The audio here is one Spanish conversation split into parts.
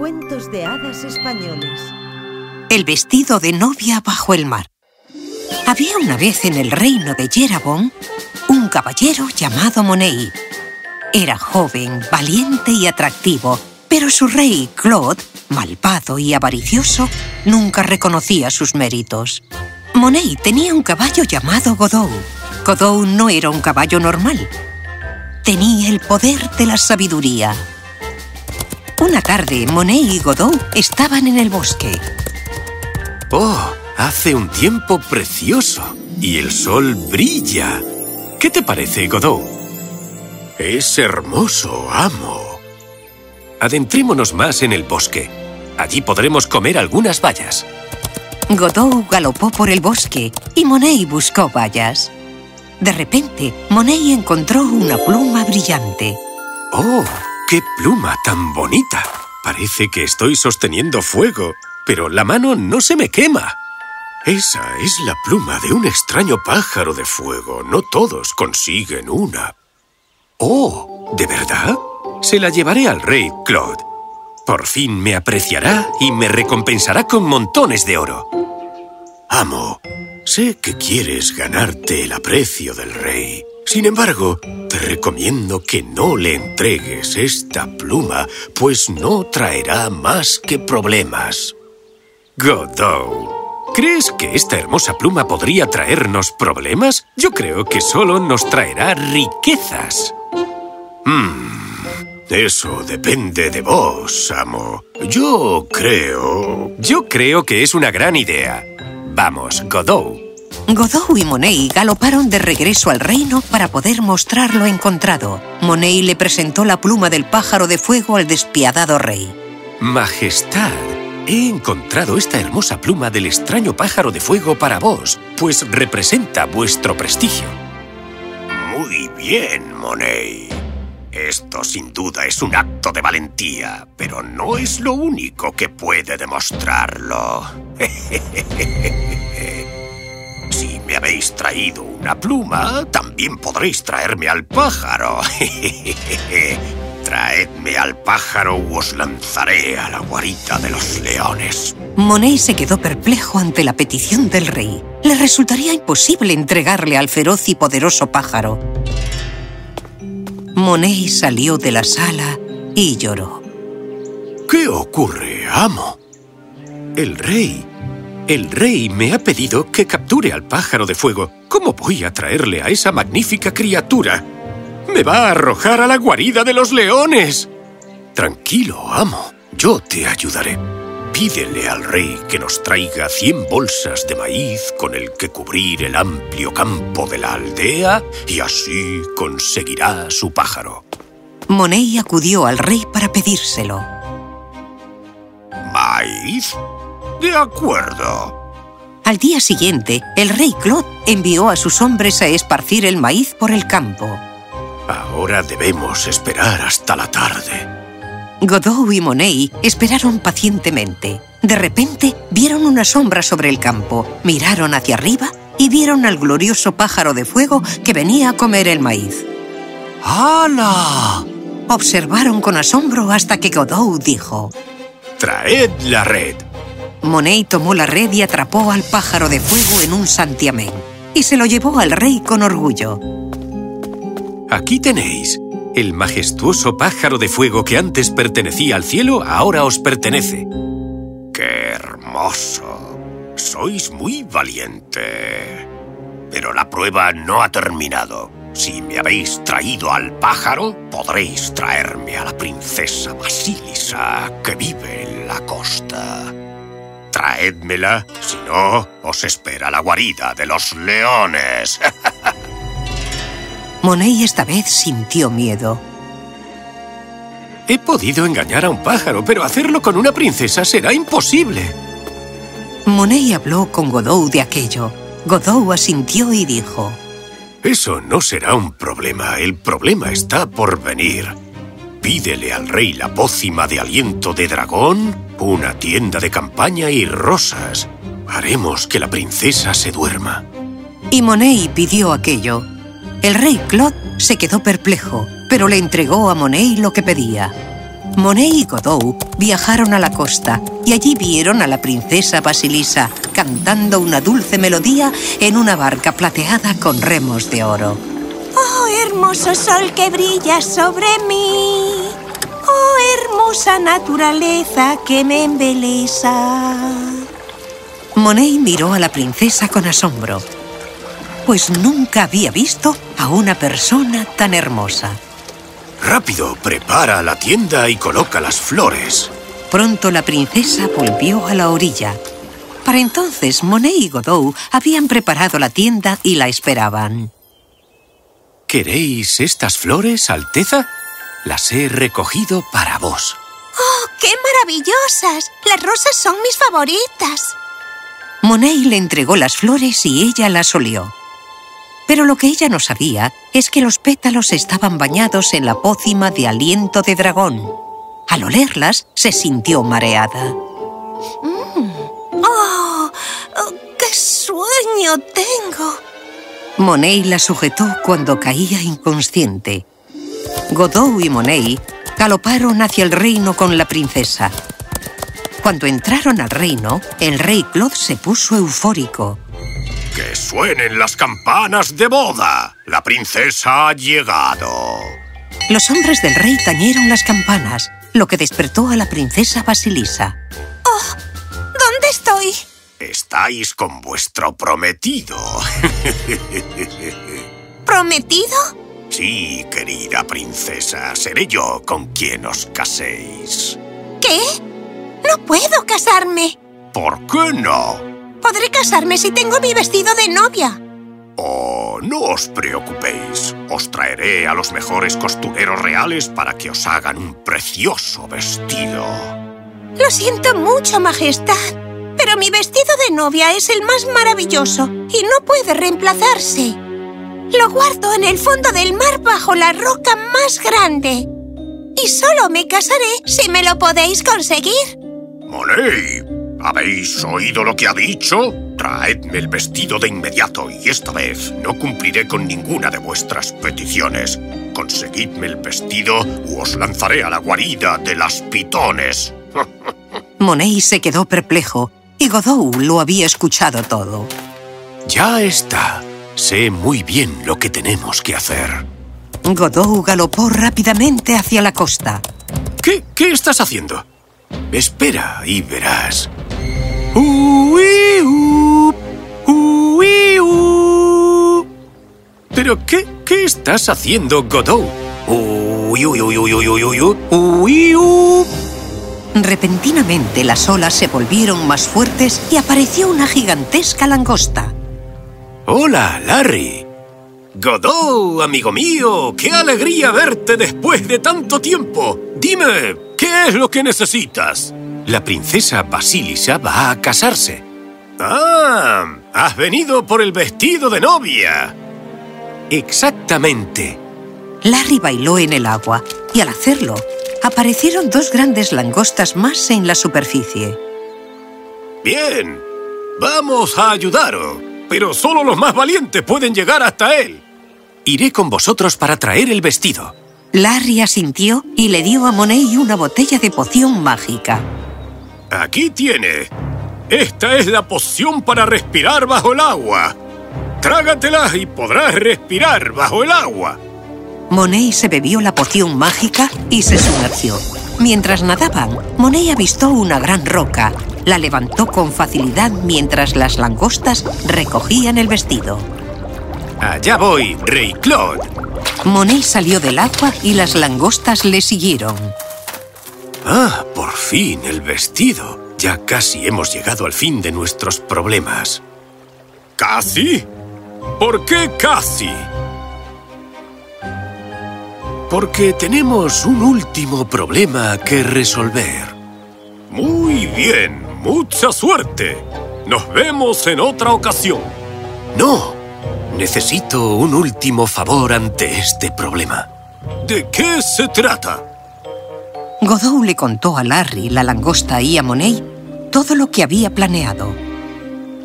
Cuentos de hadas españoles. El vestido de novia bajo el mar. Había una vez en el reino de Yerabón un caballero llamado Monei. Era joven, valiente y atractivo, pero su rey, Claude, malvado y avaricioso, nunca reconocía sus méritos. Monei tenía un caballo llamado Godot. Godot no era un caballo normal. Tenía el poder de la sabiduría. Una tarde, Monet y Godot estaban en el bosque. ¡Oh! Hace un tiempo precioso y el sol brilla. ¿Qué te parece, Godot? Es hermoso, amo. Adentrémonos más en el bosque. Allí podremos comer algunas bayas. Godot galopó por el bosque y Monet buscó bayas. De repente, Monet encontró una pluma brillante. ¡Oh! ¡Qué pluma tan bonita! Parece que estoy sosteniendo fuego, pero la mano no se me quema. Esa es la pluma de un extraño pájaro de fuego. No todos consiguen una. ¡Oh! ¿De verdad? Se la llevaré al rey Claude. Por fin me apreciará y me recompensará con montones de oro. Amo, sé que quieres ganarte el aprecio del rey. Sin embargo, te recomiendo que no le entregues esta pluma, pues no traerá más que problemas. Godot, ¿crees que esta hermosa pluma podría traernos problemas? Yo creo que solo nos traerá riquezas. Hmm, eso depende de vos, amo. Yo creo... Yo creo que es una gran idea. Vamos, Godot. Godot y Monet galoparon de regreso al reino para poder mostrar lo encontrado. Monet le presentó la pluma del pájaro de fuego al despiadado rey. Majestad, he encontrado esta hermosa pluma del extraño pájaro de fuego para vos, pues representa vuestro prestigio. Muy bien, Monet. Esto sin duda es un acto de valentía, pero no es lo único que puede demostrarlo. me habéis traído una pluma, también podréis traerme al pájaro. Traedme al pájaro o os lanzaré a la guarita de los leones. Monet se quedó perplejo ante la petición del rey. Le resultaría imposible entregarle al feroz y poderoso pájaro. Monet salió de la sala y lloró. ¿Qué ocurre, amo? El rey... El rey me ha pedido que capture al pájaro de fuego. ¿Cómo voy a traerle a esa magnífica criatura? ¡Me va a arrojar a la guarida de los leones! Tranquilo, amo. Yo te ayudaré. Pídele al rey que nos traiga cien bolsas de maíz con el que cubrir el amplio campo de la aldea y así conseguirá su pájaro. Monet acudió al rey para pedírselo. ¿Maíz? De acuerdo. Al día siguiente, el rey Claude envió a sus hombres a esparcir el maíz por el campo. Ahora debemos esperar hasta la tarde. Godot y Monet esperaron pacientemente. De repente, vieron una sombra sobre el campo, miraron hacia arriba y vieron al glorioso pájaro de fuego que venía a comer el maíz. ¡Hala! Observaron con asombro hasta que Godot dijo... ¡Traed la red! Monet tomó la red y atrapó al pájaro de fuego en un santiamén y se lo llevó al rey con orgullo. Aquí tenéis. El majestuoso pájaro de fuego que antes pertenecía al cielo, ahora os pertenece. ¡Qué hermoso! Sois muy valiente. Pero la prueba no ha terminado. Si me habéis traído al pájaro, podréis traerme a la princesa Basilisa, que vive en la costa. Traédmela, si no, os espera la guarida de los leones. Monet esta vez sintió miedo. He podido engañar a un pájaro, pero hacerlo con una princesa será imposible. Monet habló con Godot de aquello. Godot asintió y dijo... Eso no será un problema. El problema está por venir. Pídele al rey la pócima de aliento de dragón, una tienda de campaña y rosas. Haremos que la princesa se duerma. Y Monet pidió aquello. El rey Claude se quedó perplejo, pero le entregó a Monet lo que pedía. Monet y Godot viajaron a la costa y allí vieron a la princesa Basilisa cantando una dulce melodía en una barca plateada con remos de oro. ¡Oh, hermoso sol que brilla sobre mí! ¡Oh, hermosa naturaleza que me embeleza! Monet miró a la princesa con asombro, pues nunca había visto a una persona tan hermosa. Rápido, prepara la tienda y coloca las flores. Pronto la princesa volvió a la orilla. Para entonces, Monet y Godot habían preparado la tienda y la esperaban. ¿Queréis estas flores, Alteza? Las he recogido para vos. ¡Oh, qué maravillosas! Las rosas son mis favoritas. Monet le entregó las flores y ella las olió. Pero lo que ella no sabía es que los pétalos estaban bañados en la pócima de aliento de dragón. Al olerlas, se sintió mareada. Mm. ¡Oh! ¡Qué sueño tengo! Monet la sujetó cuando caía inconsciente. Godot y Monet galoparon hacia el reino con la princesa. Cuando entraron al reino, el rey Claude se puso eufórico. ¡Que suenen las campanas de boda! ¡La princesa ha llegado! Los hombres del rey tañeron las campanas, lo que despertó a la princesa Basilisa. ¡Oh! ¿Dónde estoy? Estáis con vuestro prometido. ¿Prometido? Sí, querida princesa. Seré yo con quien os caséis. ¿Qué? No puedo casarme. ¿Por qué no? Podré casarme si tengo mi vestido de novia. Oh, no os preocupéis. Os traeré a los mejores costureros reales para que os hagan un precioso vestido. Lo siento mucho, Majestad, pero mi vestido de novia es el más maravilloso y no puede reemplazarse. Lo guardo en el fondo del mar bajo la roca más grande. Y solo me casaré si me lo podéis conseguir. Monet, ¿habéis oído lo que ha dicho? Traedme el vestido de inmediato y esta vez no cumpliré con ninguna de vuestras peticiones. Conseguidme el vestido o os lanzaré a la guarida de las pitones. Monet se quedó perplejo y Godot lo había escuchado todo. Ya está. Sé muy bien lo que tenemos que hacer. Godot galopó rápidamente hacia la costa. ¿Qué, qué estás haciendo? Espera y verás. Uiu, ¿Pero qué, qué estás haciendo, Godot? Repentinamente las olas se volvieron más fuertes y apareció una gigantesca langosta. Hola, Larry. Godot, amigo mío, qué alegría verte después de tanto tiempo. Dime, ¿qué es lo que necesitas? La princesa Basilisa va a casarse. Ah, has venido por el vestido de novia. Exactamente. Larry bailó en el agua y al hacerlo, aparecieron dos grandes langostas más en la superficie. Bien, vamos a ayudaros, pero solo los más valientes pueden llegar hasta él. Iré con vosotros para traer el vestido. Larry asintió y le dio a Monet una botella de poción mágica. Aquí tiene. Esta es la poción para respirar bajo el agua. Trágatela y podrás respirar bajo el agua. Monet se bebió la poción mágica y se sumergió. Mientras nadaban, Monet avistó una gran roca. La levantó con facilidad mientras las langostas recogían el vestido. Allá voy, Rey Claude. Monet salió del agua y las langostas le siguieron. Ah, por fin el vestido. Ya casi hemos llegado al fin de nuestros problemas. ¿Casi? ¿Por qué casi? Porque tenemos un último problema que resolver. Muy bien, mucha suerte. Nos vemos en otra ocasión. No, necesito un último favor ante este problema. ¿De qué se trata? Godot le contó a Larry, la langosta y a Monet todo lo que había planeado.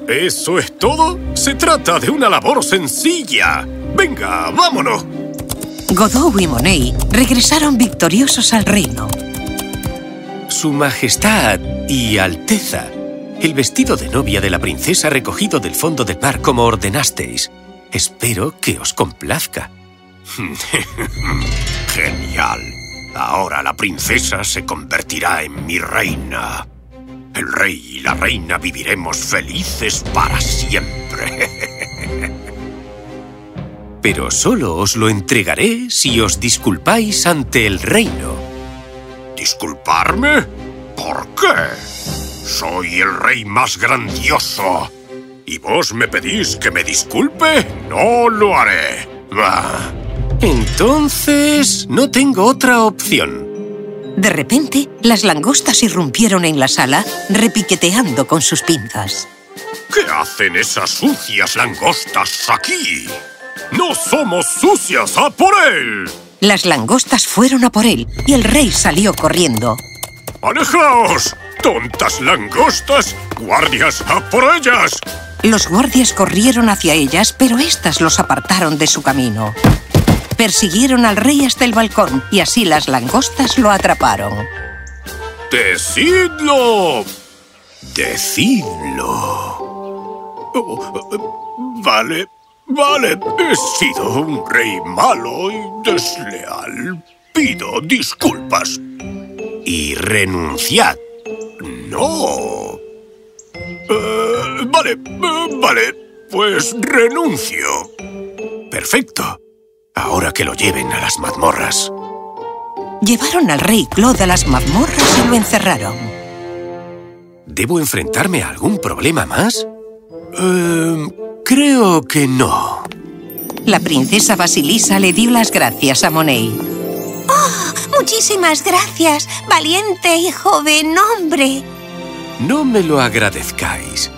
¿Eso es todo? Se trata de una labor sencilla. Venga, vámonos. Godot y Monet regresaron victoriosos al reino. Su Majestad y Alteza, el vestido de novia de la princesa recogido del fondo del mar como ordenasteis. Espero que os complazca. Genial. Ahora la princesa se convertirá en mi reina. El rey y la reina viviremos felices para siempre. Pero solo os lo entregaré si os disculpáis ante el reino. ¿Disculparme? ¿Por qué? Soy el rey más grandioso. ¿Y vos me pedís que me disculpe? No lo haré. Ah. Entonces, no tengo otra opción. De repente, las langostas irrumpieron en la sala, repiqueteando con sus pinzas. ¿Qué hacen esas sucias langostas aquí? ¡No somos sucias! ¡A por él! Las langostas fueron a por él y el rey salió corriendo. ¡Alejaos! ¡Tontas langostas! ¡Guardias, a por ellas! Los guardias corrieron hacia ellas, pero éstas los apartaron de su camino. Persiguieron al rey hasta el balcón y así las langostas lo atraparon. ¡Decidlo! ¡Decidlo! Oh, vale, vale. He sido un rey malo y desleal. Pido disculpas. Y renunciad. ¡No! Eh, vale, eh, vale. Pues renuncio. Perfecto. Ahora que lo lleven a las mazmorras. Llevaron al rey Claude a las mazmorras y lo encerraron. ¿Debo enfrentarme a algún problema más? Eh, creo que no. La princesa Basilisa le dio las gracias a Monet. ¡Oh! Muchísimas gracias, valiente y joven hombre. No me lo agradezcáis.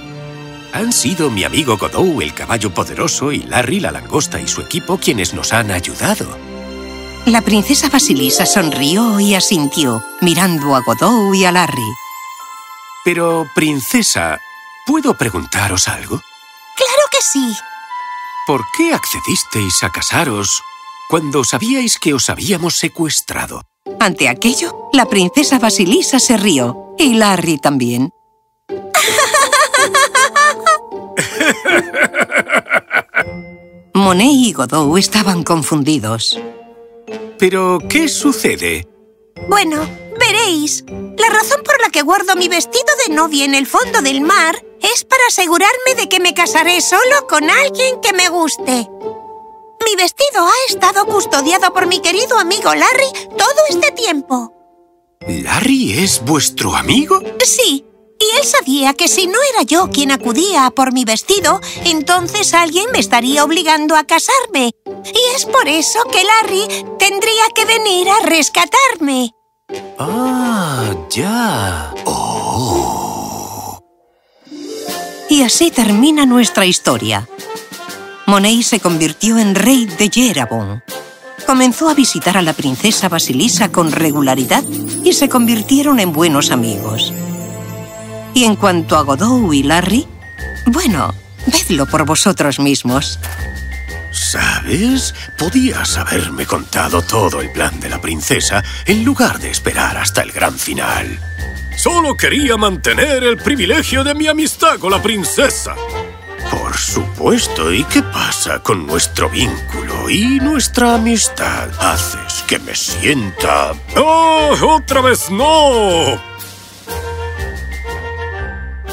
Han sido mi amigo Godot, el caballo poderoso, y Larry, la langosta y su equipo quienes nos han ayudado. La princesa Basilisa sonrió y asintió, mirando a Godot y a Larry. Pero, princesa, ¿puedo preguntaros algo? ¡Claro que sí! ¿Por qué accedisteis a casaros cuando sabíais que os habíamos secuestrado? Ante aquello, la princesa Basilisa se rió, y Larry también. Monet y Godot estaban confundidos. ¿Pero qué sucede? Bueno, veréis. La razón por la que guardo mi vestido de novia en el fondo del mar es para asegurarme de que me casaré solo con alguien que me guste. Mi vestido ha estado custodiado por mi querido amigo Larry todo este tiempo. ¿Larry es vuestro amigo? Sí, y él sabía que si no era yo quien acudía por mi vestido, entonces alguien me estaría obligando a casarme. Y es por eso que Larry tendría que venir a rescatarme. Ah, ya. Oh. Y así termina nuestra historia. Monet se convirtió en rey de Yerabon. Comenzó a visitar a la princesa Basilisa con regularidad y se convirtieron en buenos amigos. Y en cuanto a Godot y Larry, bueno, vedlo por vosotros mismos. ¿Sabes? Podías haberme contado todo el plan de la princesa en lugar de esperar hasta el gran final. Solo quería mantener el privilegio de mi amistad con la princesa. Por supuesto. ¿Y qué pasa con nuestro vínculo y nuestra amistad? Haces que me sienta... ¡Oh, otra vez no!